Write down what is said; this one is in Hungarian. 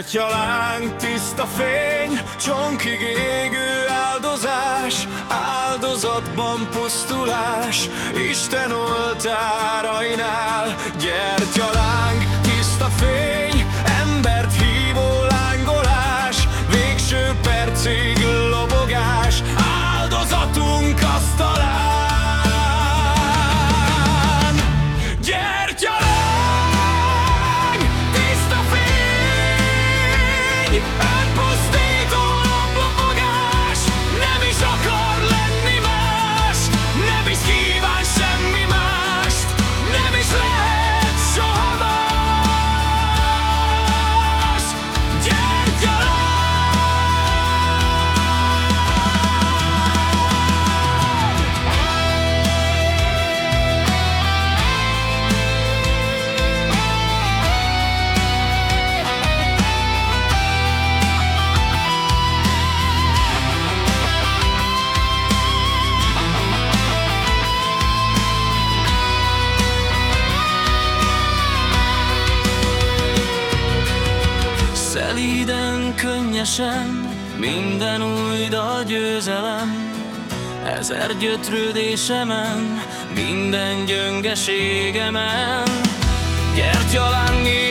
Gyertyaláng, tiszta fény, csonkig égő áldozás, áldozatban pusztulás, Isten oltárainál. Gyertyaláng, Könnyesen, minden új dal győzelem. Ezer gyötrődésemen, minden gyöngeségemen. Gyertyaláng élet